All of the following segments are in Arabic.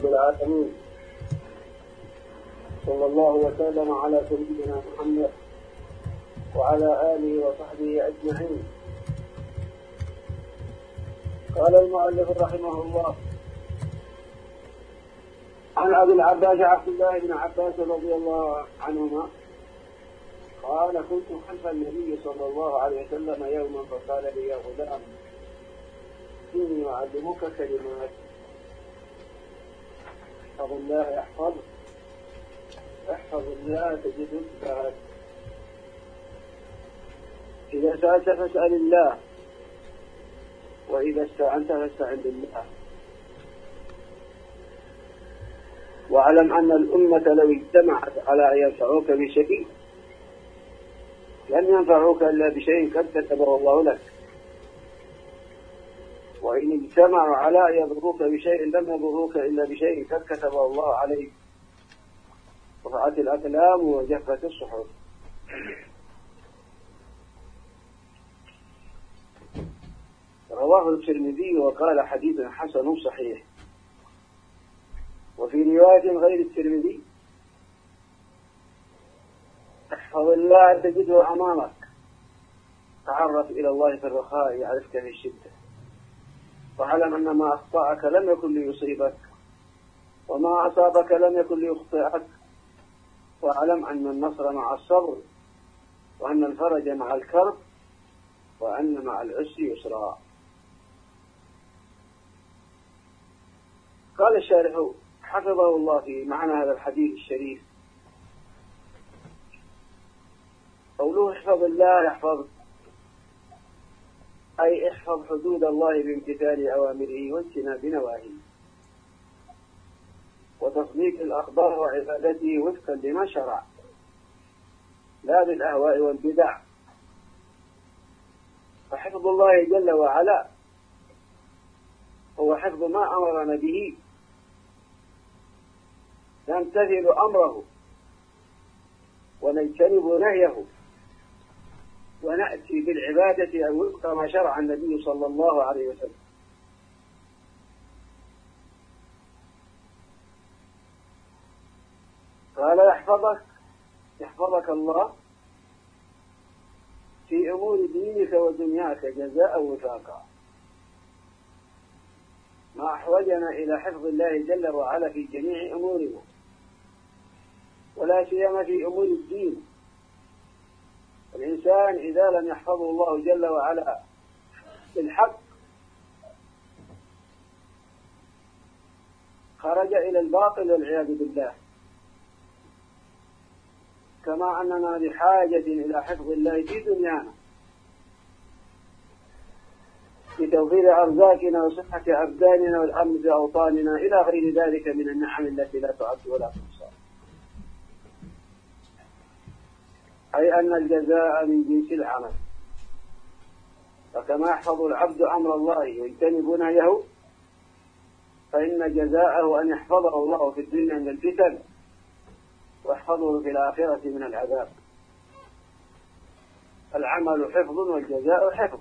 رب العالمين. صلى الله وسلم على سيدنا محمد وعلى آله وصحبه أجمعين. قال المؤلف رحمه الله عن أبي العباس عبد الله بن عباس رضي الله عنهما قال كنت خلف النبي صلى الله عليه وسلم يوما فقال لي يا غلام إني أعلمك كلمات احفظ الله يحفظك احفظ الله تجد بعد إذا سألت فاسأل الله وإذا استعنت فاستعن بالله. واعلم أن الأمة لو اجتمعت على أن ينفعوك بشيء لن ينفعوك إلا بشيء قد كتبه الله لك. اجتمعوا على أن يضروك بشيء لم يضروك إلا بشيء قد كتبه الله عليك. رفعت الأقلام وجفت الصحف. رواه الترمذي وقال حديث حسن صحيح. وفي رواية غير الترمذي احفظ الله تجده أمامك. تعرف إلى الله في الرخاء يعرفك في الشدة. واعلم أن ما أخطأك لم يكن ليصيبك وما أصابك لم يكن ليخطئك. واعلم أن النصر مع الصبر وأن الفرج مع الكرب وأن مع العسر يسرا. قال الشارح حفظه الله في معنى هذا الحديث الشريف. قوله احفظ الله يحفظ أي احفظ حدود الله بامتثال أوامره واجتناب نواهيه. وتصديق الأخبار وعبادته وفقا لما شرع. لا بالأهواء والبدع. فحفظ الله جل وعلا هو حفظ ما أمرنا به. نمتثل أمره. ونجتنب نهيه. ونأتي بالعبادة وفق ما شرع النبي صلى الله عليه وسلم. قال يحفظك يحفظك الله في أمور دينك ودنياك جزاء وفاقا. ما أحوجنا إلى حفظ الله جل وعلا في جميع أمورنا ولا سيما في أمور الدين. الإنسان إذا لم يحفظه الله جل وعلا بالحق خرج إلى الباطل والعياذ بالله. كما أننا بحاجة إلى حفظ الله في دنيانا. لتوفير أرزاقنا وصحة أبداننا والأمن في أوطاننا إلى غير ذلك من النعم التي لا تعد ولا تحصى أي أن الجزاء من جنس العمل. فكما يحفظ العبد أمر الله ويجتنب نهيه فإن جزاءه أن يحفظه الله في الدنيا من الفتن واحفظه في الآخرة من العذاب. العمل حفظ والجزاء حفظ.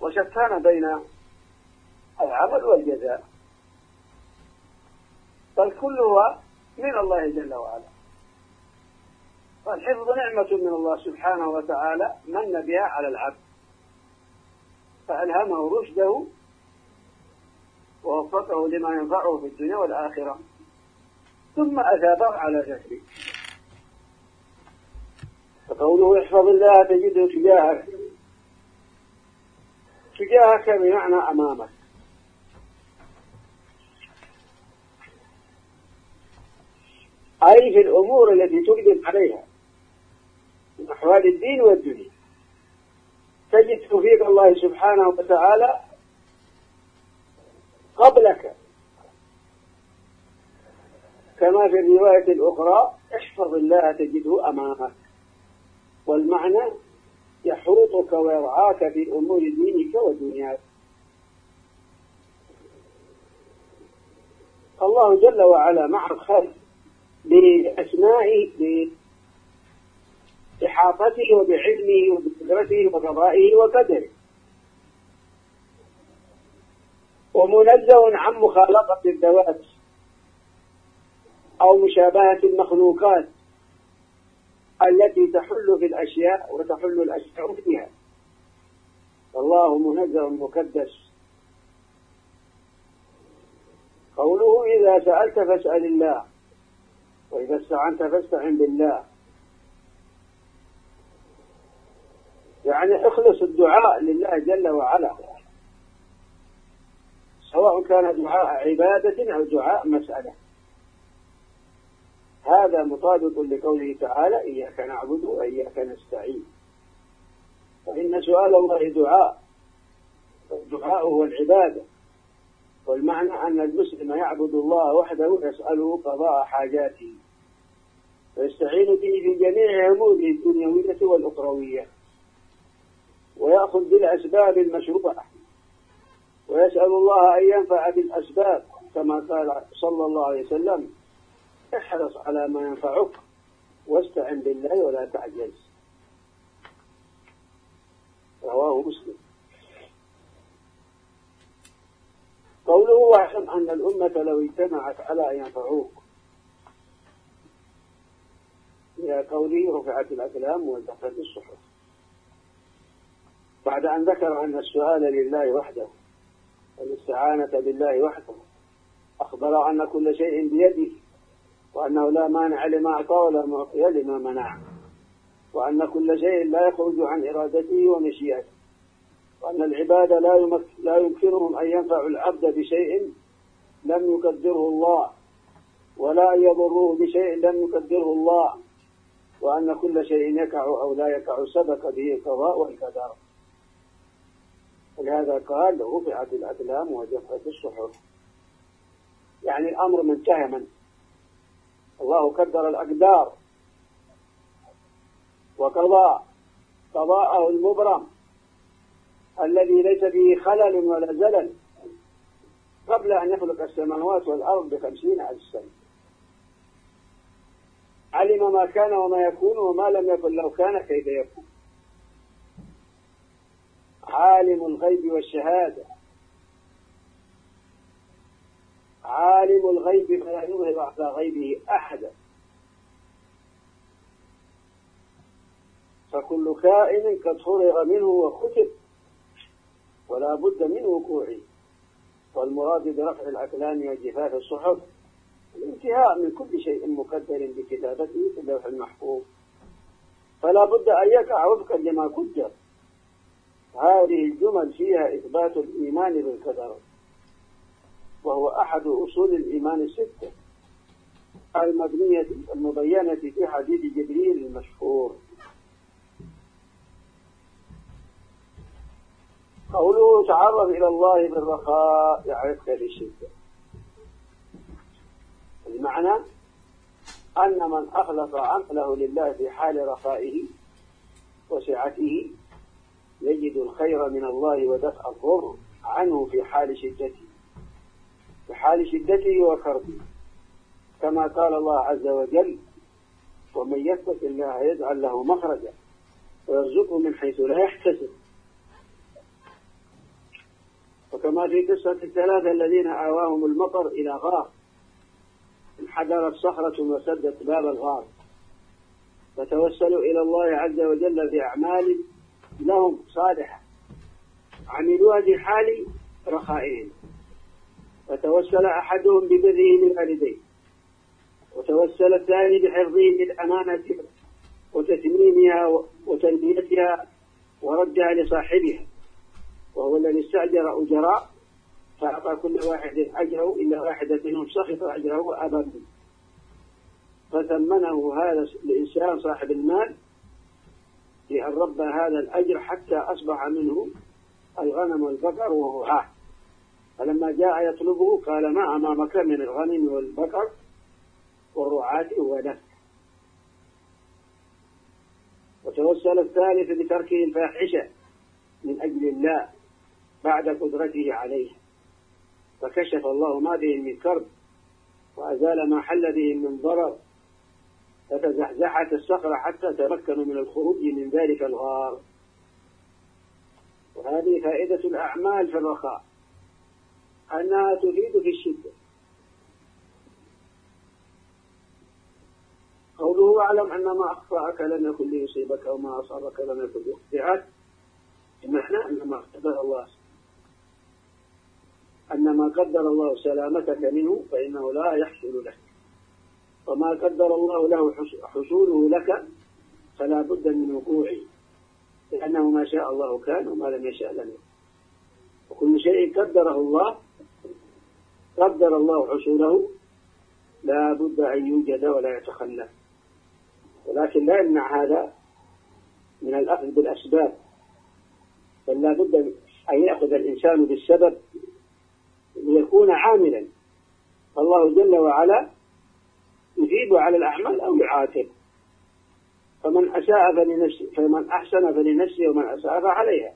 وشتان بين العمل والجزاء. بل كلها من الله جل وعلا. فالحفظ نعمة من الله سبحانه وتعالى من بها على العبد. فألهمه رشده ووفقه لما ينفعه في الدنيا والآخرة؟ ثم أثابه على جهله فقوله احفظ الله تجده تجاهك. تجاهك بمعنى أمامك. أي في الأمور التي تقدم عليها. من أحوال الدين والدنيا. تجد توفيق الله سبحانه وتعالى قبلك. كما في الرواية الأخرى احفظ الله تجده أمامك. والمعنى يحوطك ويرعاك في أمور دينك ودنياك. الله جل وعلا مع الخلق بأسمائه بإحاطته وبعلمه وبقدرته وقضائه وقدره. ومنزه عن مخالطة الذوات أو مشابهة المخلوقات التي تحل في الأشياء وتحل الأشياء فيها. والله منزه مكدس قوله إذا سألت فاسأل الله وإذا استعنت فاستعن بالله. يعني اخلص الدعاء لله جل وعلا. سواء كان دعاء عبادة أو دعاء مسألة. هذا مطابق لقوله تعالى إياك نعبد وإياك نستعين. فإن سؤال الله دعاء الدعاء هو العبادة. والمعنى أن المسلم يعبد الله وحده يسأله قضاء حاجاته ويستعين به في جميع أموره الدنيوية والأخروية. ويأخذ بالأسباب المشروعة ويسأل الله أن ينفع بالأسباب كما قال صلى الله عليه وسلم احرص على ما ينفعك واستعن بالله ولا تعجز. رواه مسلم. قوله واعلم أن الأمة لو اجتمعت على أن ينفعوك. إلى قوله رفعت الأقلام وانتقلت الصحف. بعد أن ذكر أن السؤال لله وحده والاستعانة بالله وحده أخبر أن كل شيء بيده وأنه لا مانع لما أعطى ولا معطي لما منع وأن كل شيء لا يخرج عن إرادته ومشيئته وأن العباد لا لا يمكنهم أن ينفعوا العبد بشيء لم يقدره الله ولا أن يضروه بشيء لم يقدره الله وأن كل شيء يقع أو لا يقع سبق به القضاء والقدر. ولهذا قال رفعت الأقلام وجفت الصحف يعني الأمر منتهى من الله قدر الأقدار. وقضى قضاءه المبرم الذي ليس فيه خلل ولا زلل قبل أن يخلق السماوات والأرض بخمسين ألف سنة. علم ما كان وما يكون وما لم يكن لو كان كيف يكون. عالم الغيب والشهادة. عالم الغيب فلا يظهر على غيبه أحدا. فكل كائن قد فرغ منه وختم ولا بد من وقوعه والمراد برفع الأكلام وجفاف الصحف. الانتهاء من كل شيء مقدر بكتابته في اللوح المحفوظ. فلا بد أن يقع وفقا لما قدر. هذه الجمل فيها إثبات الإيمان بالقدر وهو أحد أصول الإيمان الستة. المبنية المبينة في حديث جبريل المشهور. قوله تعرف إلى الله بالرخاء يعرفك بالشدة. المعنى أن من أخلص عقله لله في حال رخائه وسعته يجد الخير من الله ودفع الضر عنه في حال شدته. في حال شدته وكربه. كما قال الله عز وجل ومن يتق الله يجعل له مخرجا ويرزقه من حيث لا يحتسب. وكما في قصة الثلاثة الذين آواهم المطر إلى غار انحدرت صخرة وسدت باب الغار. فتوسلوا إلى الله عز وجل بأعمال لهم صالحة عملوها في حال رخائهم فتوسل أحدهم ببره للوالدين. وتوسل الثاني بحفظه للأمانة وتتميمها وتنبيتها وردها لصاحبها. وهو الذي استأجر أجراء فأعطى كل واحد أجره إلا واحدة منهم سخط أجره وأبى منه فثمنه هذا الإنسان صاحب المال بأن ربى هذا الأجر حتى أصبح منه الغنم والبقر والرعاة فلما جاء يطلبه قال ما أمامك من الغنم والبقر والرعاة ولك وتوسل الثالث بتركه الفاحشة من أجل الله بعد قدرته عليه. فكشف الله ما بهم من كرب وأزال ما حل بهم من ضرر. فتزحزحت الصخرة حتى تمكنوا من الخروج من ذلك الغار. وهذه فائدة الأعمال في الرخاء أنها تفيد في الشدة. قوله اعلم أن ما أخطأك لم يكن ليصيبك وما أصابك لم يكن ليخطئك. بمعنى أن ما قدر الله أن ما قدر الله سلامتك منه فإنه لا يحصل لك. وما قدر الله له حصوله لك فلا بد من وقوعه لأنه ما شاء الله كان وما لم يشاء لم يكن. وكل شيء قدره الله قدر الله حصوله لا بد أن يوجد ولا يتخلى. ولكن لا يمنع هذا من الأخذ بالأسباب. بل لا بد أن يأخذ الإنسان بالسبب ليكون عاملا. فالله جل وعلا يجيب على الأعمال أو يعاتب. فمن أساء فلنفسه فمن أحسن فلنفسه ومن أساء فعليها.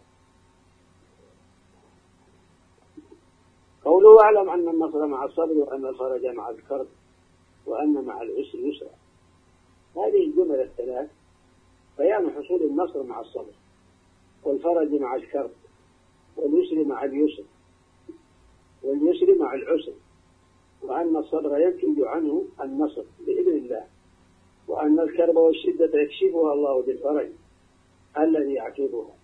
قوله أعلم أن النصر مع الصبر وأن الفرج مع الكرب وأن مع العسر يسرا. هذه الجمل الثلاث. بيان حصول النصر مع الصبر والفرج مع الكرب واليسر مع اليسر واليسر مع العسر. وأن الصبر ينتج عنه النصر بإذن الله. وأن الكرب والشدة يكشفها الله بالفرج الذي يعقبها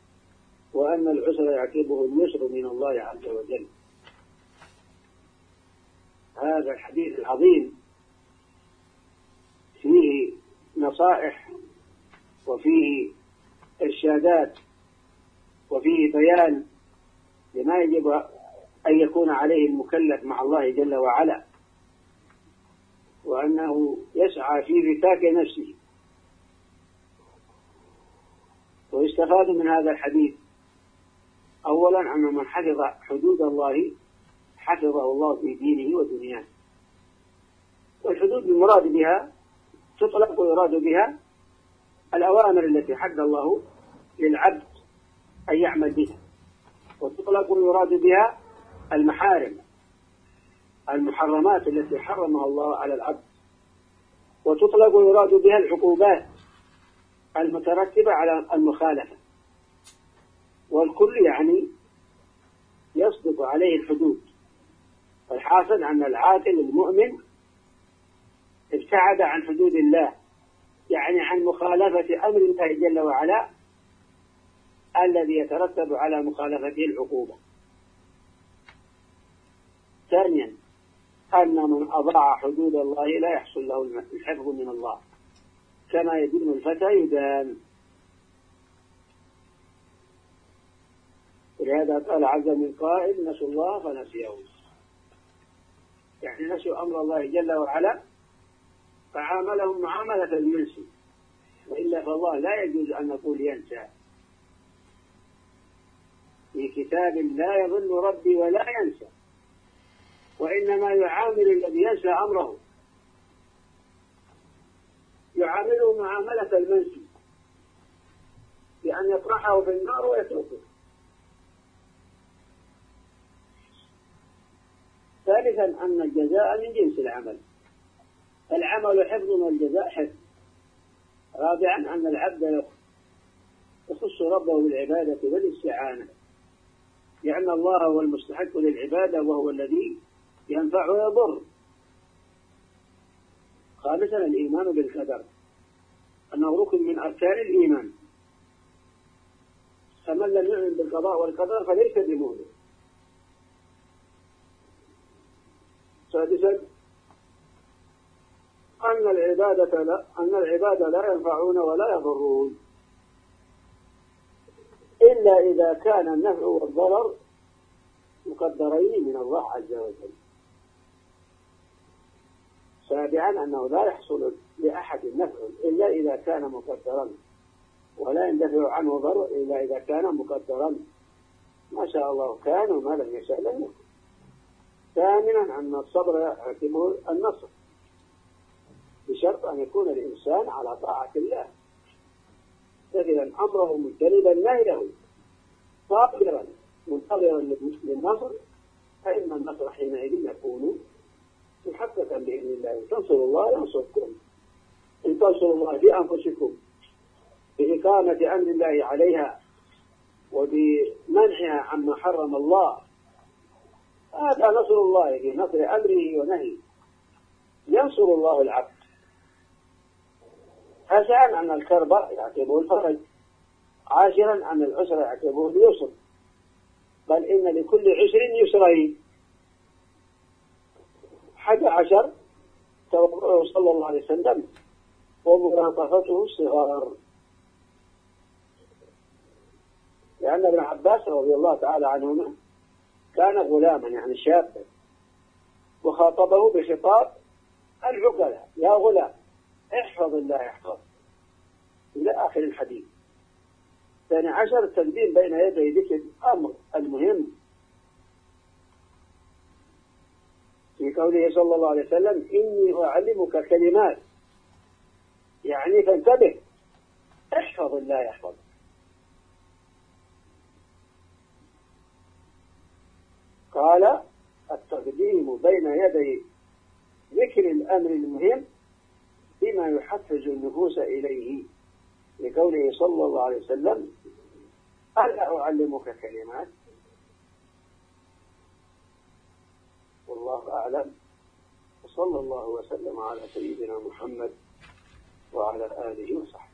وأن العسر يعقبه اليسر من الله عز وجل. هذا الحديث العظيم. فيه نصائح وفيه إرشادات وفيه بيان لما يجب أن يكون عليه المكلف مع الله جل وعلا وأنه يسعى في فتاك نفسه. ويستفاد من هذا الحديث أولا أن من حفظ حدود الله حفظه الله في دينه ودنياه. والحدود المراد بها تطلق ويراد بها الأوامر التي حد الله للعبد أن يعمل بها وتطلق ويراد بها المحارم المحرمات التي حرمها الله على العبد. وتطلق ويراد بها العقوبات المترتبة على المخالفة. والكل يعني يصدق عليه الحدود. الحاصل أن العاقل المؤمن ابتعد عن حدود الله يعني عن مخالفة أمر الله جل وعلا الذي يترتب على مخالفته العقوبة. ثانيا أن من أضاع حدود الله لا يحصل له الحفظ من الله. كما يدين الفتى يدان. ولهذا قال عز من قائل نسوا الله فنسيهم. يعني نسوا أمر الله جل وعلا فعاملهم معاملة المنسي. وإلا فالله لا يجوز أن نقول ينسى. في كتاب لا يظل ربي ولا ينسى. وإنما يعامل الذي ينسى أمره. يعامله معاملة المنسي. بأن يطرحه في النار ويتركه ثالثا أن الجزاء من جنس العمل. العمل حفظ والجزاء حفظ. رابعا أن العبد يخص ربه بالعبادة والاستعانة. لأن الله هو المستحق للعبادة وهو الذي ينفع ويضر. خامسا الإيمان بالقدر. أنه ركن من أركان الإيمان. فمن لم يؤمن بالقضاء والقدر فليس بمؤمن. سادسا أن العبادة لا أن العبادة لا ينفعون ولا يضرون. إلا إذا كان النفع والضرر مقدرين من الله عز وجل. سابعا أنه لا يحصل لأحد نفع إلا إذا كان مقدرا ولا يندفع عنه ضرر إلا إذا كان مقدرا. ما شاء الله كان وما لم يشاء لم ثامنا أن الصبر يعتبر النصر. بشرط أن يكون الإنسان على طاعة الله. مثلا أمره مجتنبا نهيه. صابرا منتظرا للنصر فإن النصر حينئذ يكون محققا بإذن الله. تنصر الله ينصركم إن تنصروا الله بأنفسكم. بإقامة أمر الله عليها وبمنعها عما حرم الله. هذا نصر الله في نصر أمره ونهيه. ينصر الله العبد. تاسعا أن الكرب يعتبه الفرج. عاشرا أن العسر يعتبه اليسر. بل إن لكل عسر يسرين. حد عشر صلى الله عليه وسلم وملاطفته الصغار لأن ابن عباس رضي الله تعالى عنهما كان غلاما يعني شابا وخاطبه بخطاب العقلاء. يا غلام احفظ الله يحفظ إلى آخر الحديث. ثاني عشر التقديم بين يدي ذكر الأمر المهم. في قوله صلى الله عليه وسلم إني أعلمك كلمات. يعني فانتبه. احفظ الله يحفظ. قال التقديم بين يدي ذكر الأمر المهم بما يحفز النفوس إليه. لقوله صلى الله عليه وسلم ألا أعلمك كلمات. والله أعلم. وصلى الله وسلم على سيدنا محمد وعلى آله وصحبه.